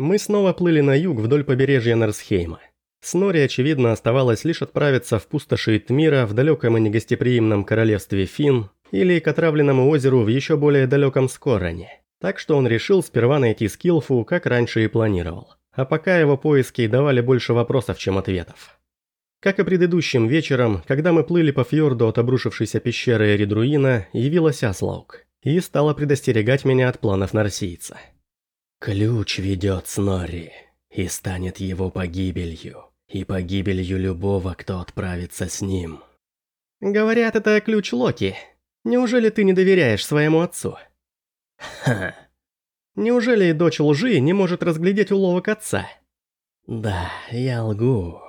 Мы снова плыли на юг вдоль побережья Нарсхейма. Снори, очевидно, оставалось лишь отправиться в пустоши Тмира в далеком и негостеприимном королевстве Фин или к отравленному озеру в еще более далеком Скороне. Так что он решил сперва найти Скилфу, как раньше и планировал. А пока его поиски давали больше вопросов, чем ответов. Как и предыдущим вечером, когда мы плыли по фьорду от обрушившейся пещеры Эридруина, явилась Аслаук и стала предостерегать меня от планов Нарсийца. «Ключ ведет Снорри, и станет его погибелью, и погибелью любого, кто отправится с ним». «Говорят, это ключ Локи. Неужели ты не доверяешь своему отцу?» Ха. Неужели и дочь лжи не может разглядеть уловок отца? Да, я лгу.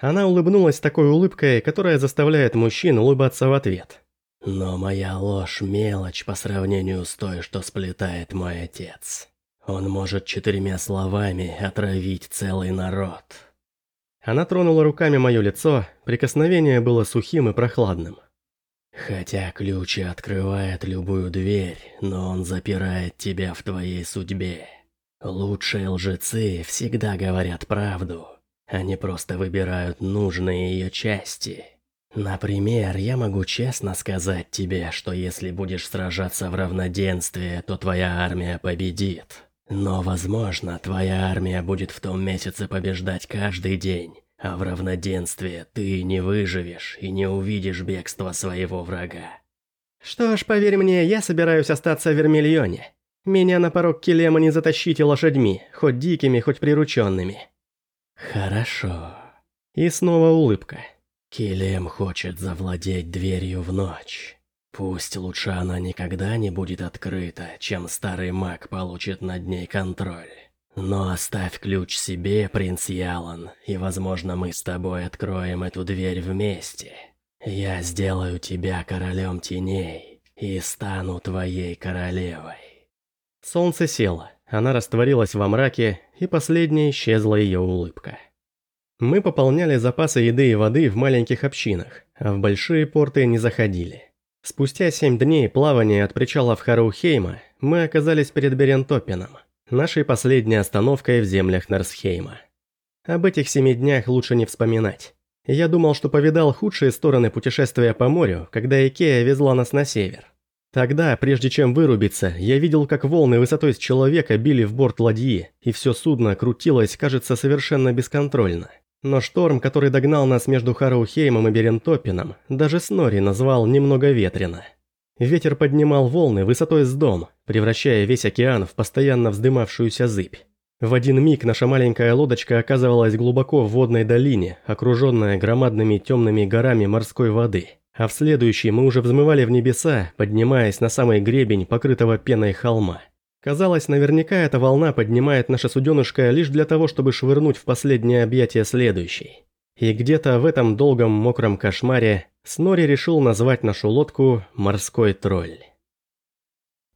Она улыбнулась такой улыбкой, которая заставляет мужчин улыбаться в ответ. Но моя ложь – мелочь по сравнению с той, что сплетает мой отец. Он может четырьмя словами отравить целый народ. Она тронула руками мое лицо, прикосновение было сухим и прохладным. Хотя ключ и открывает любую дверь, но он запирает тебя в твоей судьбе. Лучшие лжецы всегда говорят правду. Они просто выбирают нужные ее части. Например, я могу честно сказать тебе, что если будешь сражаться в равноденствии, то твоя армия победит. Но, возможно, твоя армия будет в том месяце побеждать каждый день, а в равноденствии ты не выживешь и не увидишь бегства своего врага. Что ж, поверь мне, я собираюсь остаться в Вермильоне. Меня на порог Келема не затащите лошадьми, хоть дикими, хоть прирученными. Хорошо. И снова улыбка. Келем хочет завладеть дверью в ночь. Пусть лучше она никогда не будет открыта, чем старый маг получит над ней контроль. Но оставь ключ себе, принц Ялан, и, возможно, мы с тобой откроем эту дверь вместе. Я сделаю тебя королем теней и стану твоей королевой. Солнце село, она растворилась во мраке, и последней исчезла ее улыбка. Мы пополняли запасы еды и воды в маленьких общинах, а в большие порты не заходили. Спустя семь дней плавания от причала в Хараухейма мы оказались перед Берентопином нашей последней остановкой в землях Нарсхейма. Об этих семи днях лучше не вспоминать. Я думал, что повидал худшие стороны путешествия по морю, когда Икея везла нас на север. Тогда, прежде чем вырубиться, я видел, как волны высотой с человека били в борт ладьи, и все судно крутилось, кажется, совершенно бесконтрольно. Но шторм, который догнал нас между Хараухеймом и Берентопином, даже Снори назвал немного ветрено. Ветер поднимал волны высотой с дом, превращая весь океан в постоянно вздымавшуюся зыбь. В один миг наша маленькая лодочка оказывалась глубоко в водной долине, окруженная громадными темными горами морской воды. А в следующий мы уже взмывали в небеса, поднимаясь на самый гребень покрытого пеной холма. Казалось, наверняка эта волна поднимает наше суденышко лишь для того, чтобы швырнуть в последнее объятие следующей. И где-то в этом долгом мокром кошмаре Снори решил назвать нашу лодку «Морской тролль».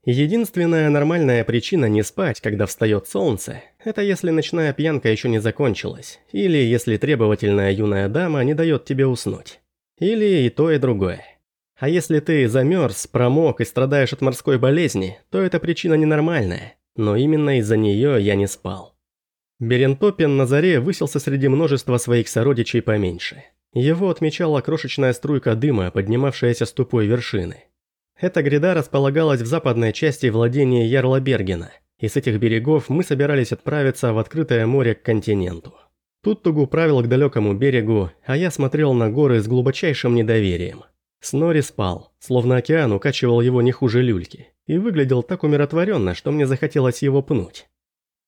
Единственная нормальная причина не спать, когда встает солнце, это если ночная пьянка еще не закончилась, или если требовательная юная дама не дает тебе уснуть. Или и то, и другое. А если ты замерз, промок и страдаешь от морской болезни, то эта причина ненормальная, но именно из-за нее я не спал. Берентопин на заре высился среди множества своих сородичей поменьше – его отмечала крошечная струйка дыма, поднимавшаяся с тупой вершины. Эта гряда располагалась в западной части владения Ярла Бергена, и с этих берегов мы собирались отправиться в открытое море к континенту. Тут Тугу правил к далекому берегу, а я смотрел на горы с глубочайшим недоверием. Снори спал, словно океан укачивал его не хуже люльки, и выглядел так умиротворенно, что мне захотелось его пнуть.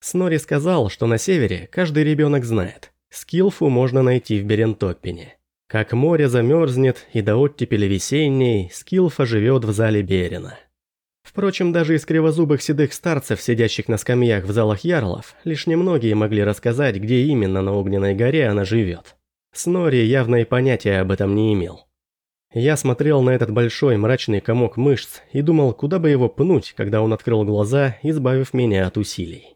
Снори сказал, что на севере каждый ребенок знает, Скилфу можно найти в Берентоппине. Как море замерзнет и до оттепели весенней, Скилфа живет в зале Берина. Впрочем, даже из кривозубых седых старцев, сидящих на скамьях в залах ярлов, лишь немногие могли рассказать, где именно на Огненной горе она живет. Снори явно и понятия об этом не имел. Я смотрел на этот большой мрачный комок мышц и думал, куда бы его пнуть, когда он открыл глаза, избавив меня от усилий.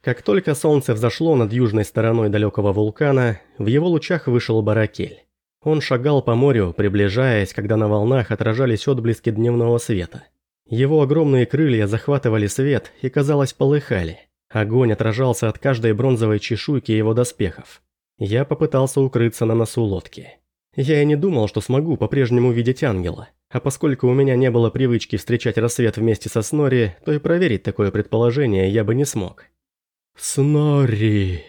Как только солнце взошло над южной стороной далекого вулкана, в его лучах вышел Баракель. Он шагал по морю, приближаясь, когда на волнах отражались отблески дневного света. Его огромные крылья захватывали свет и, казалось, полыхали, Огонь отражался от каждой бронзовой чешуйки его доспехов. Я попытался укрыться на носу лодки. Я и не думал, что смогу по-прежнему видеть ангела, а поскольку у меня не было привычки встречать рассвет вместе со Снори, то и проверить такое предположение я бы не смог. «Снори!»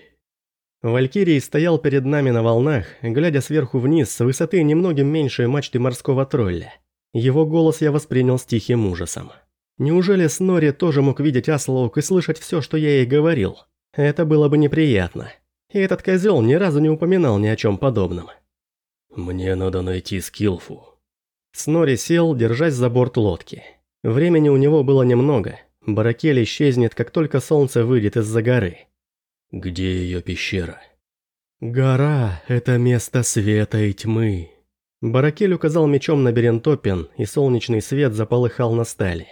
Валькирий стоял перед нами на волнах, глядя сверху вниз с высоты немногим меньше мачты морского тролля. Его голос я воспринял с тихим ужасом. Неужели Снори тоже мог видеть Аслоук и слышать все, что я ей говорил? Это было бы неприятно. И этот козел ни разу не упоминал ни о чем подобном. «Мне надо найти Скилфу». Снори сел, держась за борт лодки. Времени у него было немного. Баракель исчезнет, как только солнце выйдет из-за горы. Где ее пещера? Гора – это место света и тьмы. Баракель указал мечом на Берентопен, и солнечный свет заполыхал на стали.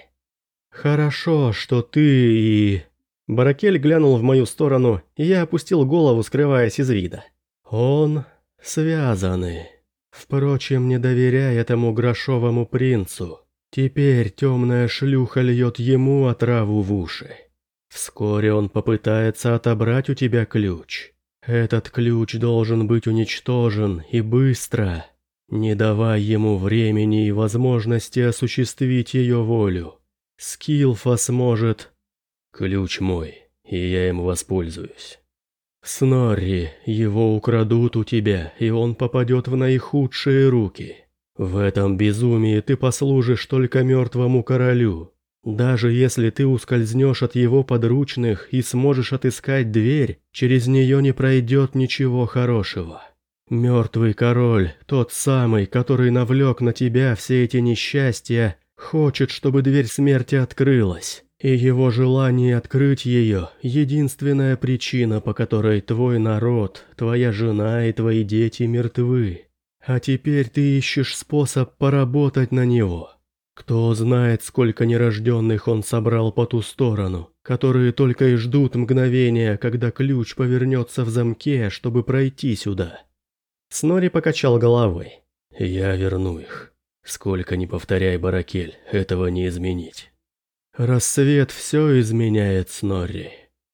«Хорошо, что ты и...» Баракель глянул в мою сторону, и я опустил голову, скрываясь из вида. «Он связаны. Впрочем, не доверяй этому грошовому принцу. Теперь темная шлюха льет ему отраву в уши. Вскоре он попытается отобрать у тебя ключ. Этот ключ должен быть уничтожен и быстро. Не давай ему времени и возможности осуществить ее волю. Скилфа сможет... Ключ мой, и я им воспользуюсь. Снорри, его украдут у тебя, и он попадет в наихудшие руки. В этом безумии ты послужишь только мертвому королю. Даже если ты ускользнешь от его подручных и сможешь отыскать дверь, через нее не пройдет ничего хорошего. Мертвый король, тот самый, который навлек на тебя все эти несчастья, хочет, чтобы дверь смерти открылась. И его желание открыть ее – единственная причина, по которой твой народ, твоя жена и твои дети мертвы. А теперь ты ищешь способ поработать на него. Кто знает, сколько нерожденных он собрал по ту сторону, которые только и ждут мгновения, когда ключ повернется в замке, чтобы пройти сюда. Снори покачал головой. «Я верну их. Сколько ни повторяй, Баракель, этого не изменить». «Рассвет все изменяет, Снорри.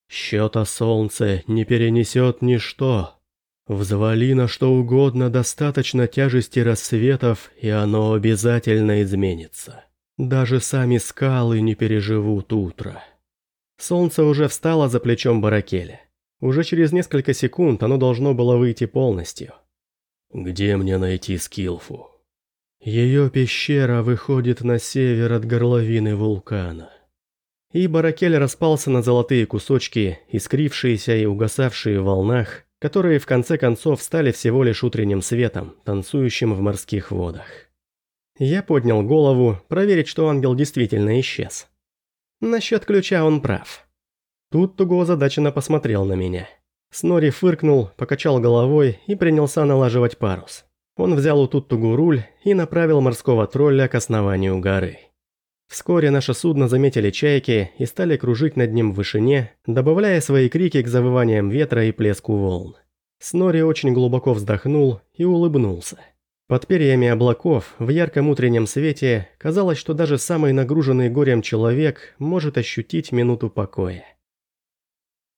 Счета солнца не перенесет ничто. Взвали на что угодно достаточно тяжести рассветов, и оно обязательно изменится. Даже сами скалы не переживут утро. Солнце уже встало за плечом Баракеля. Уже через несколько секунд оно должно было выйти полностью. «Где мне найти Скилфу?» Ее пещера выходит на север от горловины вулкана. И Баракель распался на золотые кусочки, искрившиеся и угасавшие в волнах, которые в конце концов стали всего лишь утренним светом, танцующим в морских водах. Я поднял голову, проверить, что ангел действительно исчез. Насчет ключа он прав. Тут Туго озадаченно посмотрел на меня. Снори фыркнул, покачал головой и принялся налаживать парус. Он взял у Туттугу руль и направил морского тролля к основанию горы. Вскоре наше судно заметили чайки и стали кружить над ним в вышине, добавляя свои крики к завываниям ветра и плеску волн. Снори очень глубоко вздохнул и улыбнулся. Под перьями облаков, в ярком утреннем свете, казалось, что даже самый нагруженный горем человек может ощутить минуту покоя.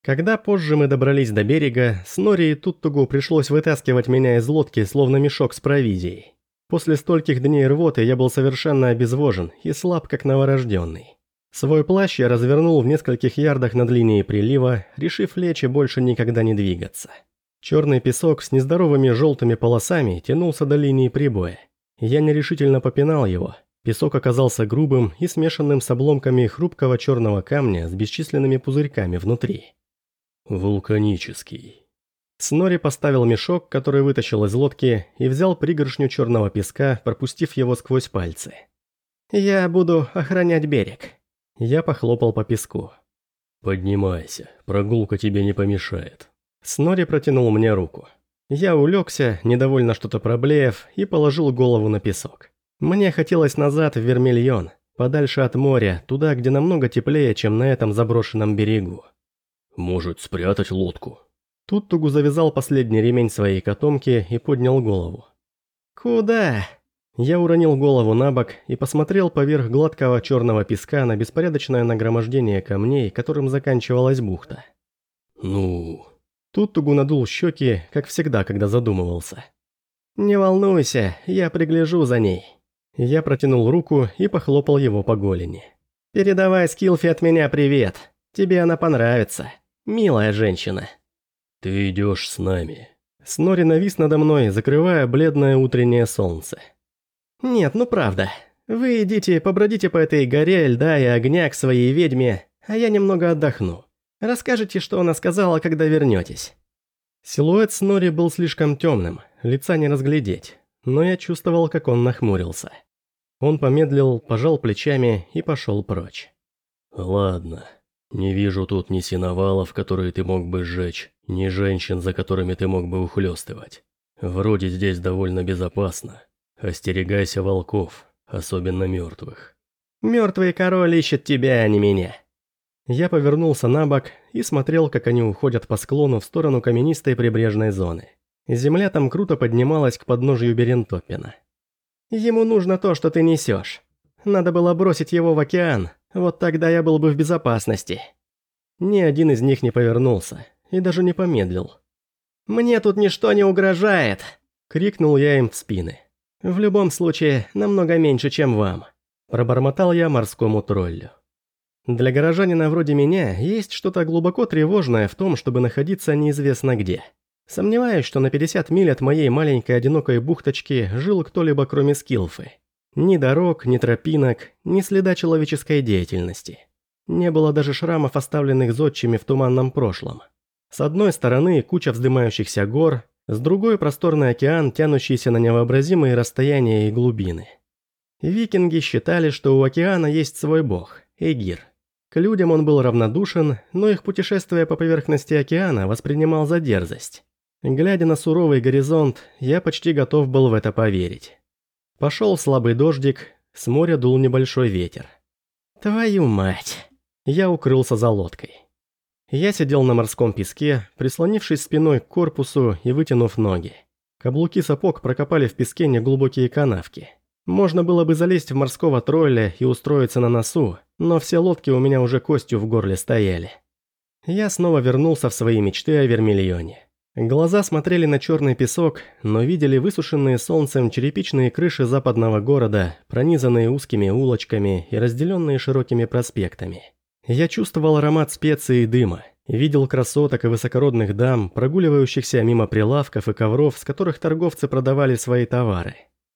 Когда позже мы добрались до берега, Снори и Туттугу пришлось вытаскивать меня из лодки, словно мешок с провизией. После стольких дней рвоты я был совершенно обезвожен и слаб, как новорожденный. Свой плащ я развернул в нескольких ярдах над линией прилива, решив лечь и больше никогда не двигаться. Черный песок с нездоровыми желтыми полосами тянулся до линии прибоя. Я нерешительно попинал его. Песок оказался грубым и смешанным с обломками хрупкого черного камня с бесчисленными пузырьками внутри. «Вулканический», Снори поставил мешок, который вытащил из лодки, и взял пригоршню черного песка, пропустив его сквозь пальцы. «Я буду охранять берег». Я похлопал по песку. «Поднимайся, прогулка тебе не помешает». Снори протянул мне руку. Я улегся, недовольно что-то проблеев, и положил голову на песок. Мне хотелось назад в Вермильон, подальше от моря, туда, где намного теплее, чем на этом заброшенном берегу. «Может, спрятать лодку?» Тут Тугу завязал последний ремень своей котомки и поднял голову. «Куда?» Я уронил голову на бок и посмотрел поверх гладкого черного песка на беспорядочное нагромождение камней, которым заканчивалась бухта. «Ну...» Тут Тугу надул щеки, как всегда, когда задумывался. «Не волнуйся, я пригляжу за ней». Я протянул руку и похлопал его по голени. «Передавай Скилфи от меня привет. Тебе она понравится. Милая женщина». «Ты идешь с нами». Снори навис надо мной, закрывая бледное утреннее солнце. «Нет, ну правда. Вы идите, побродите по этой горе льда и огня к своей ведьме, а я немного отдохну. Расскажите, что она сказала, когда вернетесь». Силуэт Снори был слишком темным, лица не разглядеть, но я чувствовал, как он нахмурился. Он помедлил, пожал плечами и пошел прочь. «Ладно. Не вижу тут ни синовалов, которые ты мог бы сжечь, ни женщин, за которыми ты мог бы ухлёстывать. Вроде здесь довольно безопасно. Остерегайся волков, особенно мертвых». «Мертвый король ищет тебя, а не меня». Я повернулся на бок и смотрел, как они уходят по склону в сторону каменистой прибрежной зоны. Земля там круто поднималась к подножию Берентопина. Ему нужно то, что ты несешь. Надо было бросить его в океан, вот тогда я был бы в безопасности. Ни один из них не повернулся и даже не помедлил. «Мне тут ничто не угрожает!» – крикнул я им в спины. «В любом случае, намного меньше, чем вам», – пробормотал я морскому троллю. Для горожанина вроде меня есть что-то глубоко тревожное в том, чтобы находиться неизвестно где – Сомневаюсь, что на 50 миль от моей маленькой одинокой бухточки жил кто-либо кроме Скилфы. Ни дорог, ни тропинок, ни следа человеческой деятельности. Не было даже шрамов, оставленных зодчими в туманном прошлом. С одной стороны куча вздымающихся гор, с другой просторный океан, тянущийся на невообразимые расстояния и глубины. Викинги считали, что у океана есть свой бог – Эгир. К людям он был равнодушен, но их путешествие по поверхности океана воспринимал за дерзость. Глядя на суровый горизонт, я почти готов был в это поверить. Пошел слабый дождик, с моря дул небольшой ветер. Твою мать! Я укрылся за лодкой. Я сидел на морском песке, прислонившись спиной к корпусу и вытянув ноги. Каблуки сапог прокопали в песке неглубокие канавки. Можно было бы залезть в морского тролля и устроиться на носу, но все лодки у меня уже костью в горле стояли. Я снова вернулся в свои мечты о Вермильоне. Глаза смотрели на черный песок, но видели высушенные солнцем черепичные крыши западного города, пронизанные узкими улочками и разделенные широкими проспектами. Я чувствовал аромат специй и дыма, видел красоток и высокородных дам, прогуливающихся мимо прилавков и ковров, с которых торговцы продавали свои товары.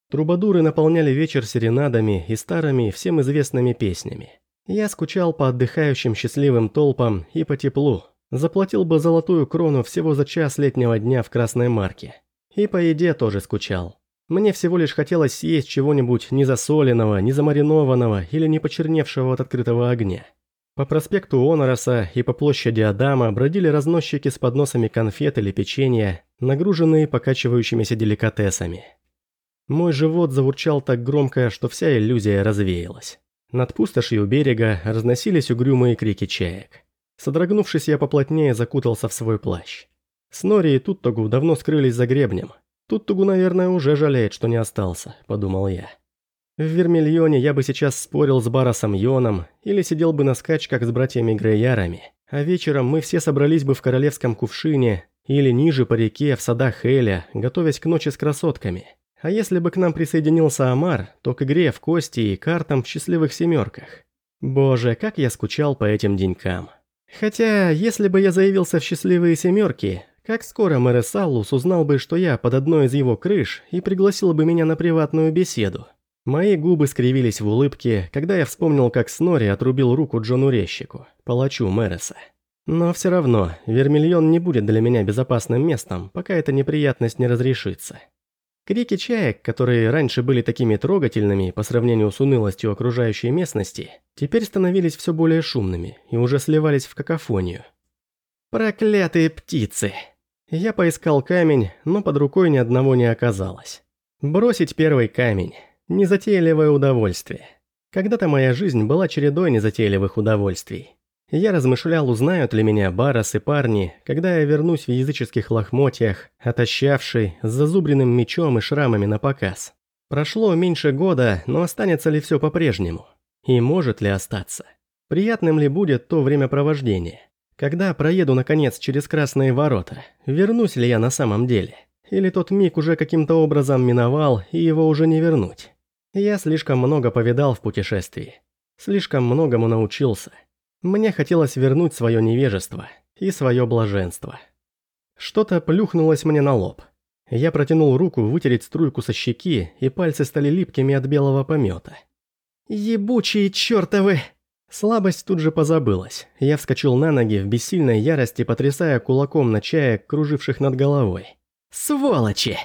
Трубадуры наполняли вечер серенадами и старыми, всем известными песнями. Я скучал по отдыхающим счастливым толпам и по теплу, Заплатил бы золотую крону всего за час летнего дня в красной марке. И по еде тоже скучал. Мне всего лишь хотелось съесть чего-нибудь не засоленного, не замаринованного или не почерневшего от открытого огня. По проспекту Онороса и по площади Адама бродили разносчики с подносами конфет или печенья, нагруженные покачивающимися деликатесами. Мой живот заурчал так громко, что вся иллюзия развеялась. Над пустошью берега разносились угрюмые крики чаек. Содрогнувшись, я поплотнее закутался в свой плащ. Снори и Туттогу давно скрылись за гребнем. Туттогу, наверное, уже жалеет, что не остался, подумал я. В Вермильоне я бы сейчас спорил с Барасом Йоном или сидел бы на скачках с братьями Грейярами, а вечером мы все собрались бы в королевском кувшине или ниже по реке в садах Эля, готовясь к ночи с красотками. А если бы к нам присоединился Амар, то к игре в кости и картам в счастливых семерках. Боже, как я скучал по этим денькам. Хотя, если бы я заявился в счастливые семерки, как скоро мэр Саллус узнал бы, что я под одной из его крыш и пригласил бы меня на приватную беседу. Мои губы скривились в улыбке, когда я вспомнил, как Снори отрубил руку Джону Резчику, палачу Мэреса. Но все равно, Вермильон не будет для меня безопасным местом, пока эта неприятность не разрешится. Крики чаек, которые раньше были такими трогательными по сравнению с унылостью окружающей местности, теперь становились все более шумными и уже сливались в какофонию. Проклятые птицы! Я поискал камень, но под рукой ни одного не оказалось. Бросить первый камень – незатейливое удовольствие. Когда-то моя жизнь была чередой незатейливых удовольствий. Я размышлял, узнают ли меня Барос и парни, когда я вернусь в языческих лохмотьях, отощавший, с зазубренным мечом и шрамами на показ. Прошло меньше года, но останется ли все по-прежнему? И может ли остаться? Приятным ли будет то времяпровождение? Когда проеду, наконец, через красные ворота, вернусь ли я на самом деле? Или тот миг уже каким-то образом миновал, и его уже не вернуть? Я слишком много повидал в путешествии. Слишком многому научился. Мне хотелось вернуть свое невежество и свое блаженство. Что-то плюхнулось мне на лоб. Я протянул руку вытереть струйку со щеки, и пальцы стали липкими от белого помета. «Ебучие чертовы!» Слабость тут же позабылась. Я вскочил на ноги в бессильной ярости, потрясая кулаком на чаек, круживших над головой. «Сволочи!»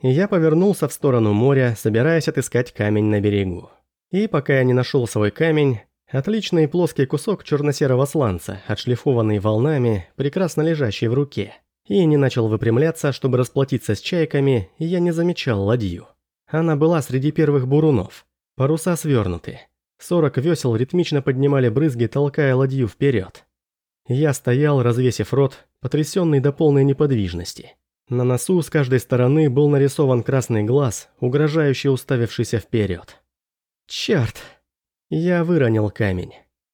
Я повернулся в сторону моря, собираясь отыскать камень на берегу. И пока я не нашел свой камень, отличный плоский кусок черно-серого сланца, отшлифованный волнами, прекрасно лежащий в руке, и не начал выпрямляться, чтобы расплатиться с чайками, я не замечал ладью. Она была среди первых бурунов. Паруса свернуты. Сорок весел ритмично поднимали брызги, толкая ладью вперед. Я стоял, развесив рот, потрясенный до полной неподвижности. На носу с каждой стороны был нарисован красный глаз, угрожающе уставившийся вперед. Черт! Я выронил камень.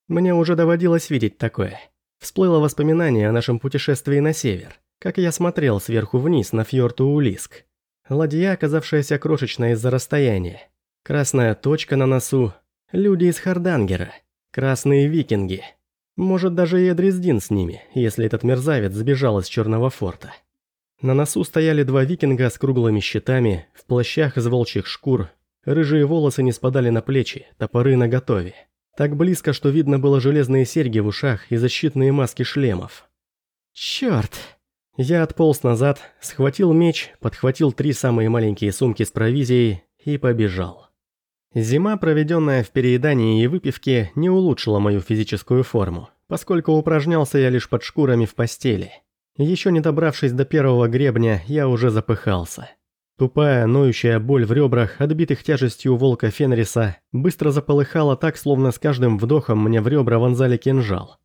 Мне уже доводилось видеть такое. Всплыло воспоминание о нашем путешествии на север, как я смотрел сверху вниз на фьорд Улиск. Ладья, оказавшаяся крошечной из-за расстояния. Красная точка на носу. Люди из Хардангера. Красные викинги. Может, даже и Эдрездин с ними, если этот мерзавец сбежал из Черного форта. На носу стояли два викинга с круглыми щитами, в плащах из волчьих шкур. Рыжие волосы не спадали на плечи, топоры наготове. Так близко, что видно было железные серьги в ушах и защитные маски шлемов. Черт! Я отполз назад, схватил меч, подхватил три самые маленькие сумки с провизией и побежал. Зима, проведенная в переедании и выпивке, не улучшила мою физическую форму, поскольку упражнялся я лишь под шкурами в постели – еще не добравшись до первого гребня, я уже запыхался. Тупая, ноющая боль в ребрах, отбитых тяжестью волка Фенриса, быстро заполыхала так, словно с каждым вдохом мне в ребра вонзали кинжал.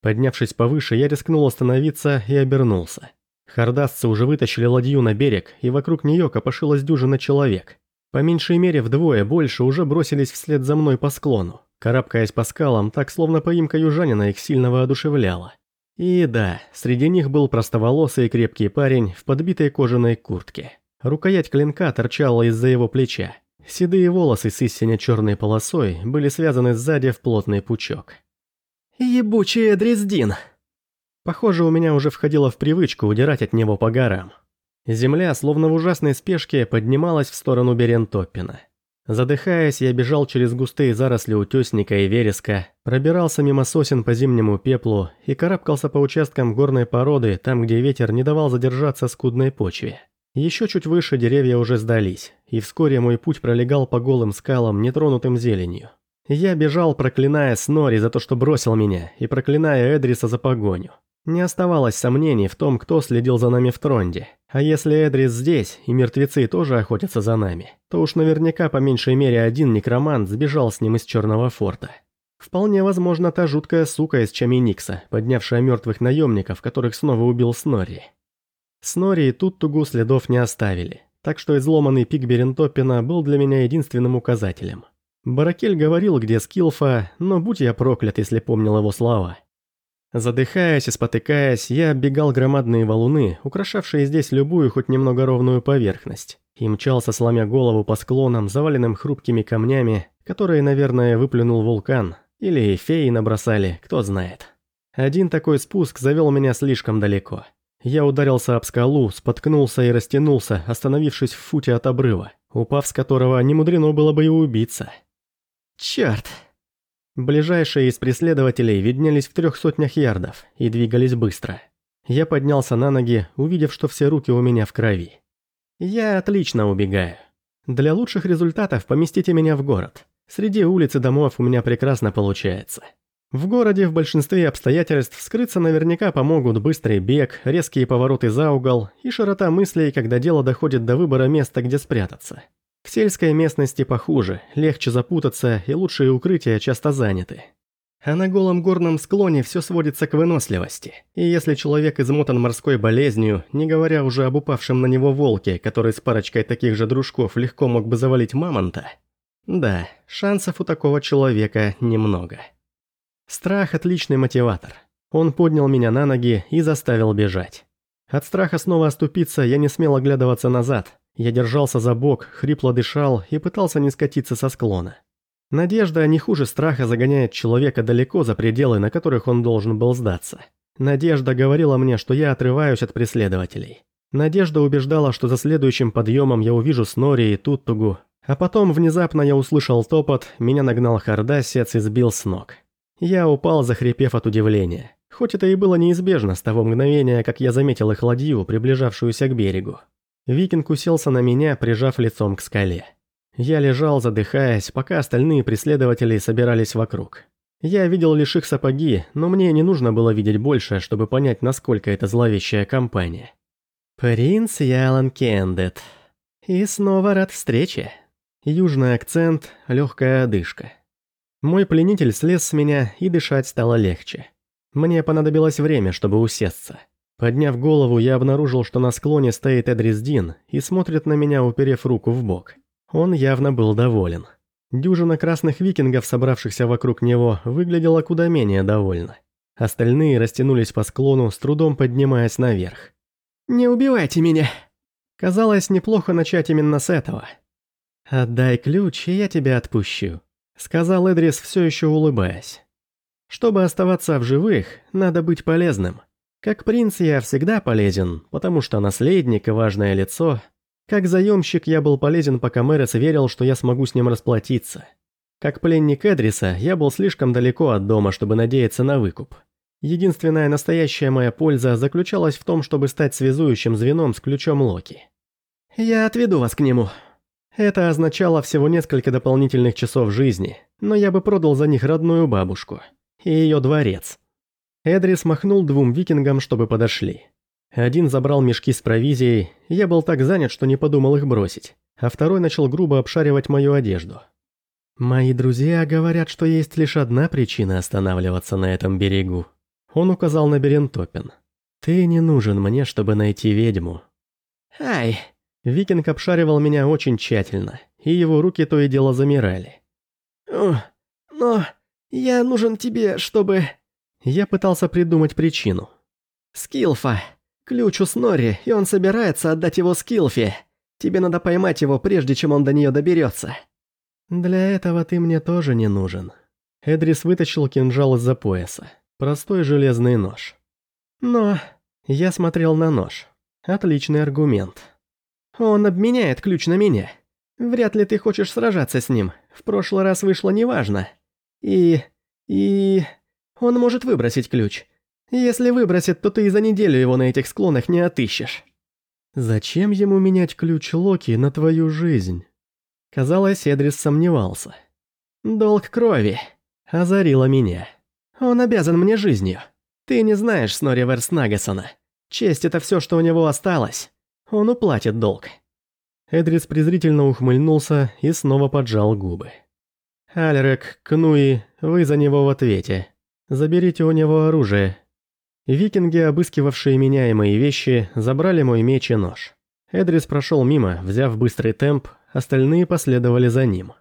Поднявшись повыше, я рискнул остановиться и обернулся. Хардасцы уже вытащили ладью на берег, и вокруг нее копошилась дюжина человек. По меньшей мере вдвое больше уже бросились вслед за мной по склону, карабкаясь по скалам, так словно поимка южанина их сильно воодушевляла. И да, среди них был простоволосый крепкий парень в подбитой кожаной куртке. Рукоять клинка торчала из-за его плеча. Седые волосы с истинно черной полосой были связаны сзади в плотный пучок. «Ебучий Дрездин!» Похоже, у меня уже входило в привычку удирать от него по горам. Земля, словно в ужасной спешке, поднималась в сторону Берентоппина. Задыхаясь, я бежал через густые заросли утесника и вереска, пробирался мимо сосен по зимнему пеплу и карабкался по участкам горной породы, там, где ветер не давал задержаться скудной почве. Еще чуть выше деревья уже сдались, и вскоре мой путь пролегал по голым скалам, нетронутым зеленью. Я бежал, проклиная Снори за то, что бросил меня, и проклиная Эдриса за погоню. Не оставалось сомнений в том, кто следил за нами в Тронде. А если Эдрис здесь, и мертвецы тоже охотятся за нами, то уж наверняка по меньшей мере один некромант сбежал с ним из Черного форта. Вполне возможно, та жуткая сука из Чаминикса, поднявшая мертвых наемников, которых снова убил Снори. Снори и Туттугу следов не оставили, так что изломанный пик Берентопина был для меня единственным указателем. Баракель говорил, где Скилфа, но будь я проклят, если помнил его слова. Задыхаясь и спотыкаясь, я оббегал громадные валуны, украшавшие здесь любую хоть немного ровную поверхность, и мчался, сломя голову по склонам, заваленным хрупкими камнями, которые, наверное, выплюнул вулкан, или феи набросали, кто знает. Один такой спуск завел меня слишком далеко. Я ударился об скалу, споткнулся и растянулся, остановившись в футе от обрыва, упав с которого не мудрено было бы и убиться. Черт! Ближайшие из преследователей виднелись в трех сотнях ярдов и двигались быстро. Я поднялся на ноги, увидев, что все руки у меня в крови. Я отлично убегаю. Для лучших результатов поместите меня в город. Среди улиц и домов у меня прекрасно получается. В городе в большинстве обстоятельств скрыться наверняка помогут быстрый бег, резкие повороты за угол и широта мыслей, когда дело доходит до выбора места, где спрятаться. В сельской местности похуже, легче запутаться и лучшие укрытия часто заняты. А на голом горном склоне все сводится к выносливости. И если человек измотан морской болезнью, не говоря уже об упавшем на него волке, который с парочкой таких же дружков легко мог бы завалить мамонта, да, шансов у такого человека немного. Страх – отличный мотиватор. Он поднял меня на ноги и заставил бежать. От страха снова оступиться я не смел оглядываться назад. Я держался за бок, хрипло дышал и пытался не скатиться со склона. Надежда не хуже страха загоняет человека далеко за пределы, на которых он должен был сдаться. Надежда говорила мне, что я отрываюсь от преследователей. Надежда убеждала, что за следующим подъемом я увижу Снори и Туттугу, а потом внезапно я услышал топот, меня нагнал Хардасец и сбил с ног. Я упал, захрипев от удивления. Хоть это и было неизбежно с того мгновения, как я заметил их ладью, приближавшуюся к берегу. Викинг уселся на меня, прижав лицом к скале. Я лежал, задыхаясь, пока остальные преследователи собирались вокруг. Я видел лишь их сапоги, но мне не нужно было видеть больше, чтобы понять, насколько это зловещая компания. «Принц Ялан Кендет. И снова рад встрече», Южный акцент, легкая одышка. Мой пленитель слез с меня, и дышать стало легче. Мне понадобилось время, чтобы усесться. Подняв голову, я обнаружил, что на склоне стоит Эдрис Дин и смотрит на меня, уперев руку в бок. Он явно был доволен. Дюжина красных викингов, собравшихся вокруг него, выглядела куда менее довольна. Остальные растянулись по склону, с трудом поднимаясь наверх. «Не убивайте меня!» Казалось, неплохо начать именно с этого – «Отдай ключ, и я тебя отпущу», — сказал Эдрис, все еще улыбаясь. «Чтобы оставаться в живых, надо быть полезным. Как принц я всегда полезен, потому что наследник и важное лицо. Как заемщик я был полезен, пока Мэрис верил, что я смогу с ним расплатиться. Как пленник Эдриса я был слишком далеко от дома, чтобы надеяться на выкуп. Единственная настоящая моя польза заключалась в том, чтобы стать связующим звеном с ключом Локи. «Я отведу вас к нему», это означало всего несколько дополнительных часов жизни, но я бы продал за них родную бабушку. И ее дворец. Эдрис махнул двум викингам, чтобы подошли. Один забрал мешки с провизией, я был так занят, что не подумал их бросить, а второй начал грубо обшаривать мою одежду. «Мои друзья говорят, что есть лишь одна причина останавливаться на этом берегу». Он указал на Берентопен. «Ты не нужен мне, чтобы найти ведьму». «Ай!» Викинг обшаривал меня очень тщательно, и его руки то и дело замирали. «Но я нужен тебе, чтобы...» Я пытался придумать причину. «Скилфа. Ключ у Снори, и он собирается отдать его Скилфе. Тебе надо поймать его, прежде чем он до нее доберется». «Для этого ты мне тоже не нужен». Эдрис вытащил кинжал из-за пояса. Простой железный нож. «Но...» Я смотрел на нож. Отличный аргумент. Он обменяет ключ на меня. Вряд ли ты хочешь сражаться с ним. В прошлый раз вышло неважно. И... и... Он может выбросить ключ. Если выбросит, то ты и за неделю его на этих склонах не отыщешь. Зачем ему менять ключ Локи на твою жизнь? Казалось, Эдрис сомневался. Долг крови. Озарила меня. Он обязан мне жизнью. Ты не знаешь Снори Верснагасона. Честь — это все, что у него осталось. Он уплатит долг». Эдрис презрительно ухмыльнулся и снова поджал губы. «Альрек, Кнуи, вы за него в ответе. Заберите у него оружие». Викинги, обыскивавшие меня и мои вещи, забрали мой меч и нож. Эдрис прошел мимо, взяв быстрый темп, остальные последовали за ним.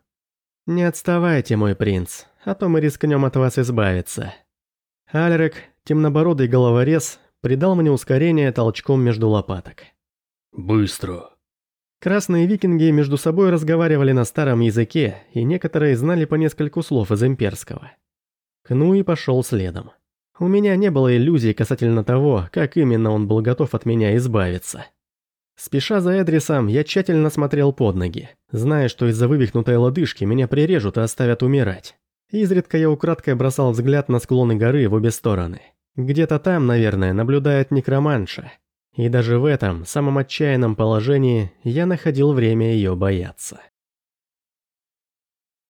«Не отставайте, мой принц, а то мы рискнем от вас избавиться». Альрек, темнобородый головорез, придал мне ускорение толчком между лопаток. «Быстро!» Красные викинги между собой разговаривали на старом языке, и некоторые знали по нескольку слов из имперского. Кнуи пошел следом. У меня не было иллюзий касательно того, как именно он был готов от меня избавиться. Спеша за Эдрисом, я тщательно смотрел под ноги, зная, что из-за вывихнутой лодыжки меня прирежут и оставят умирать. Изредка я украдкой бросал взгляд на склоны горы в обе стороны. Где-то там, наверное, наблюдает некроманша, и даже в этом, самом отчаянном положении, я находил время ее бояться.